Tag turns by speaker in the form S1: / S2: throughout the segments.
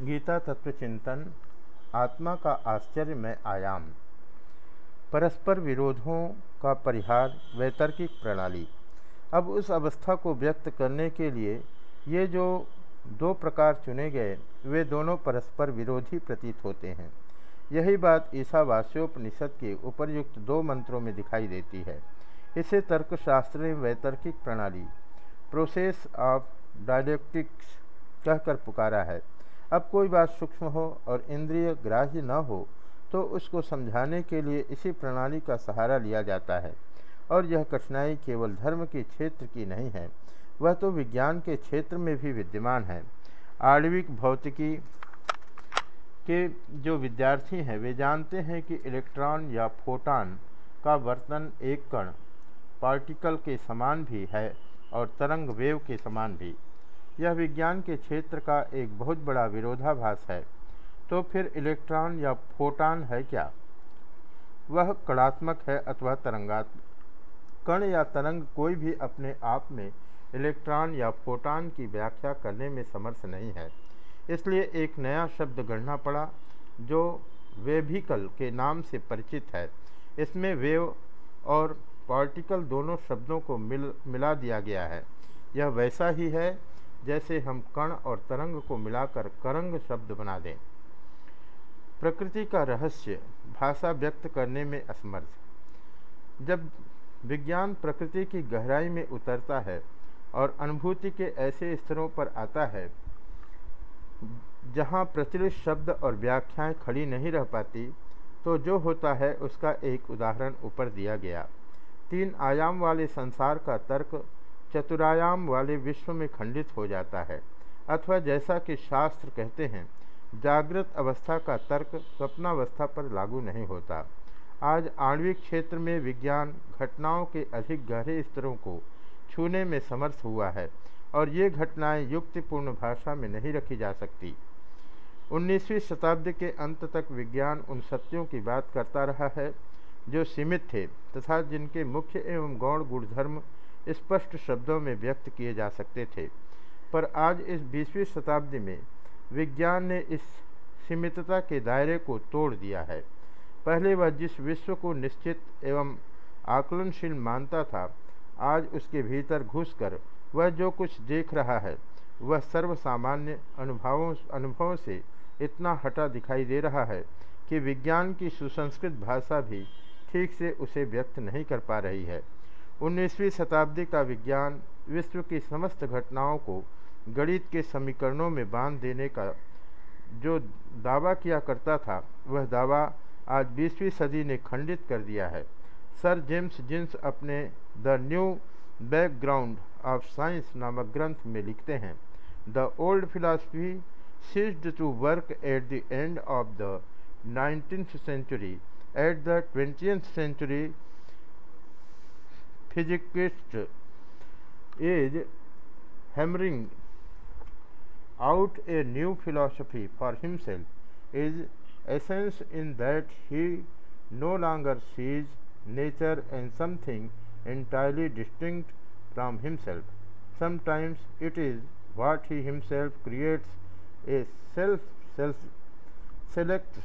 S1: गीता तत्व चिंतन, आत्मा का आश्चर्य में आयाम, परस्पर विरोधों का परिहार, वैतर्किक प्रणाली। अब उस अवस्था को व्यक्त करने के लिए ये जो दो प्रकार चुने गए, वे दोनों परस्पर विरोधी प्रतीत होते हैं। यही बात ईसावास्योपनिषद के उपरयुक्त दो मंत्रों में दिखाई देती है। इसे तर्कशास्त्र ने वैतर्किक प्रणाली प्रोसेस ऑफ़ डायलेक्टिक्स कहकर पुकारा है। अब कोई बात सूक्ष्म हो और इंद्रिय ग्राह्य न हो तो उसको समझाने के लिए इसी प्रणाली का सहारा लिया जाता है। और यह कठिनाई केवल धर्म के क्षेत्र की नहीं है, वह तो विज्ञान के क्षेत्र में भी विद्यमान है। आणविक भौतिकी के जो विद्यार्थी हैं, वे जानते हैं कि इलेक्ट्रॉन या फोटान का वर्तन एक कण, पार्टिकल के समान भी है और तरंग वेव के समान भी। यह विज्ञान के क्षेत्र का एक बहुत बड़ा विरोधाभास है। तो फिर इलेक्ट्रॉन या फोटान है क्या? वह कणात्मक है अथवा तरंगात्मक कण या तरंग कोई भी अपने आप में इलेक्ट्रॉन या फोटान की व्याख्या करने में समर्थ नहीं है। इसलिए एक नया शब्द गढ़ना पड़ा, जो वेभिकल के नाम से परिचित है। इसमें वेव और पार्टिकल दोनों शब्दों को मिल, मिला दिया गया है। यह वैसा ही है जैसे हम कण और तरंग को मिलाकर करंग शब्द बना दें। प्रकृति का रहस्य, भाषा व्यक्त करने में असमर्थ। जब विज्ञान प्रकृति की गहराई में उतरता है और अनुभूति के ऐसे स्तरों पर आता है, जहाँ प्रचलित शब्द और व्याख्याएँ खड़ी नहीं रह पाती तो जो होता है उसका एक उदाहरण ऊपर दिया गया। तीन आयाम वाले संसार का तर्क चतुरायाम वाले विश्व में खंडित हो जाता है। अथवा जैसा कि शास्त्र कहते हैं, जागृत अवस्था का तर्क स्वप्नावस्था पर लागू नहीं होता। आज आणविक क्षेत्र में विज्ञान घटनाओं के अधिक गहरे स्तरों को छूने में समर्थ हुआ है और ये घटनाएँ युक्तिपूर्ण भाषा में नहीं रखी जा सकती। 19वीं शताब्दी के अंत तक विज्ञान उन सत्यों की बात करता रहा है, जो सीमित थे तथा जिनके मुख्य एवं गौण गुणधर्म स्पष्ट शब्दों में व्यक्त किए जा सकते थे। पर आज इस बीसवीं शताब्दी में विज्ञान ने इस सीमितता के दायरे को तोड़ दिया है। पहले वह जिस विश्व को निश्चित एवं आकलनशील मानता था, आज उसके भीतर घुसकर वह जो कुछ देख रहा है, वह सर्वसामान्य अनुभवों अनुभवों से इतना हटा दिखाई दे रहा है कि विज्ञान की सुसंस्कृत भाषा भी ठीक से उसे व्यक्त नहीं कर पा रही है। उन्नीसवीं शताब्दी का विज्ञान विश्व की समस्त घटनाओं को गणित के समीकरणों में बाँध देने का जो दावा किया करता था, वह दावा आज बीसवीं सदी ने खंडित कर दिया है। सर जेम्स जिन्स अपने the new background of science नामक ग्रंथ में लिखते हैं, the old philosophy ceased to work at the end of the nineteen century, at the twentieth century physicist is hammering out a new philosophy for himself is essence in that he no longer sees nature as something entirely distinct from himself. Sometimes it is what he himself creates a self, selects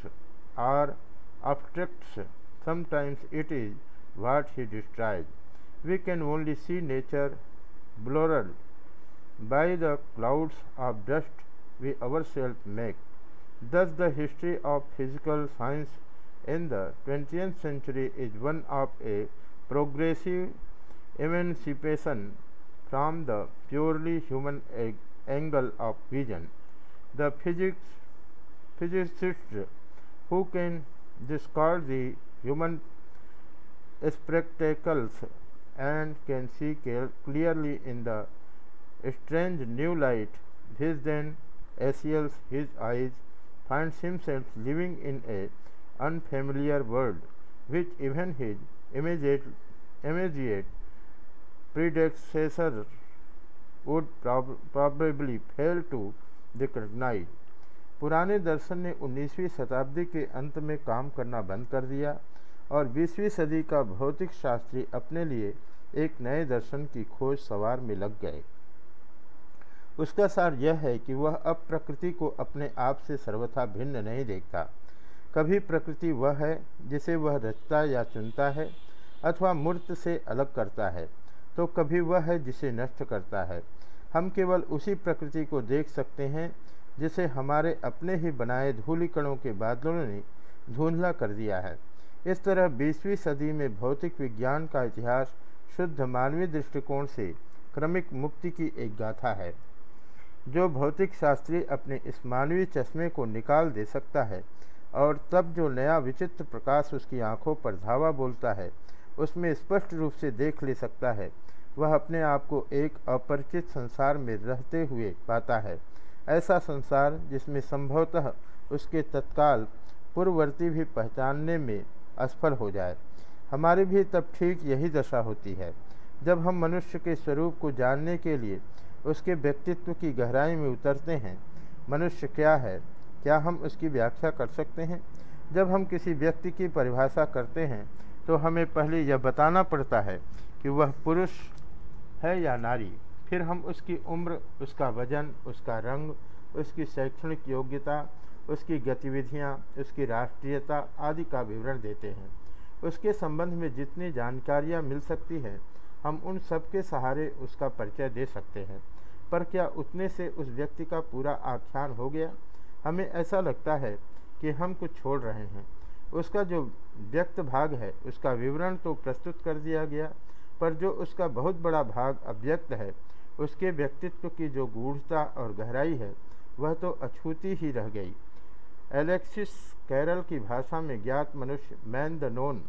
S1: or abstracts. Sometimes it is what he destroys we can only see nature blurred by the clouds of dust we ourselves make. Thus, the history of physical science in the 20th century is one of a progressive emancipation from the purely human angle of vision. The physics, physicists who can discard the human spectacles and can see clearly in the strange new light. This then assails his eyes, finds himself living in a unfamiliar world, which even his immediate, immediate predecessor would prob probably fail to recognize. पुराने दर्शन ने 19वीं शताब्दी के अंत में काम करना बंद कर दिया और 20वीं सदी का भौतिक शास्त्री अपने लिए एक नए दर्शन की खोज सवार में लग गए। उसका सार यह है कि वह अब प्रकृति को अपने आप से सर्वथा भिन्न नहीं देखता। कभी प्रकृति वह है जिसे वह रचता या चुनता है अथवा मूर्त से अलग करता है तो कभी वह है जिसे नष्ट करता है। हम केवल उसी प्रकृति को देख सकते हैं, जिसे हमारे अपने ही बनाए धूलिकणों के बादलों ने धुंधला कर दिया है। इस तरह बीसवीं सदी में भौतिक विज्ञान का इतिहास शुद्ध मानवीय दृष्टिकोण से क्रमिक मुक्ति की एक गाथा है, जो भौतिक शास्त्री अपने इस मानवीय चश्मे को निकाल दे सकता है और तब जो नया विचित्र प्रकाश उसकी आँखों पर धावा बोलता है, उसमें स्पष्ट रूप से देख ले सकता है। वह अपने आप को एक अपरिचित संसार में रहते हुए पाता है। ऐसा संसार जिसमें संभवतः उसके तत्काल पूर्ववर्ती भी पहचानने में असफल हो जाए। हमारी भी तब ठीक यही दशा होती है। जब हम मनुष्य के स्वरूप को जानने के लिए उसके व्यक्तित्व की गहराई में उतरते हैं, मनुष्य क्या है? क्या हम उसकी व्याख्या कर सकते हैं? जब हम किसी व्यक्ति की परिभाषा करते हैं तो हमें पहले यह बताना पड़ता है कि वह पुरुष है या नारी। फिर हम उसकी उम्र, उसका वज़न, उसका रंग, उसकी शैक्षणिक योग्यता उसकी गतिविधियाँ, उसकी राष्ट्रीयता आदि का विवरण देते हैं। उसके संबंध में जितनी जानकारियाँ मिल सकती हैं, हम उन सब के सहारे उसका परिचय दे सकते हैं। पर क्या उतने से उस व्यक्ति का पूरा आख्यान हो गया? हमें ऐसा लगता है कि हम कुछ छोड़ रहे हैं। उसका जो व्यक्त भाग है, उसका विवरण तो प्रस्तुत कर दिया गया, पर जो उसका बहुत बड़ा भाग अव्यक्त है, उसके व्यक्तित्व की जो गूढ़ता और गहराई है, वह तो अछूती ही रह गई। एलेक्सिस कैरल की भाषा में ज्ञात मनुष्य मैन द नोन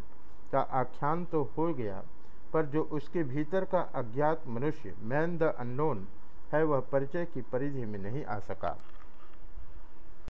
S1: का आख्यान तो हो गया, पर जो उसके भीतर का अज्ञात मनुष्य मैन द अननोन है, वह परिचय की परिधि में नहीं आ सका।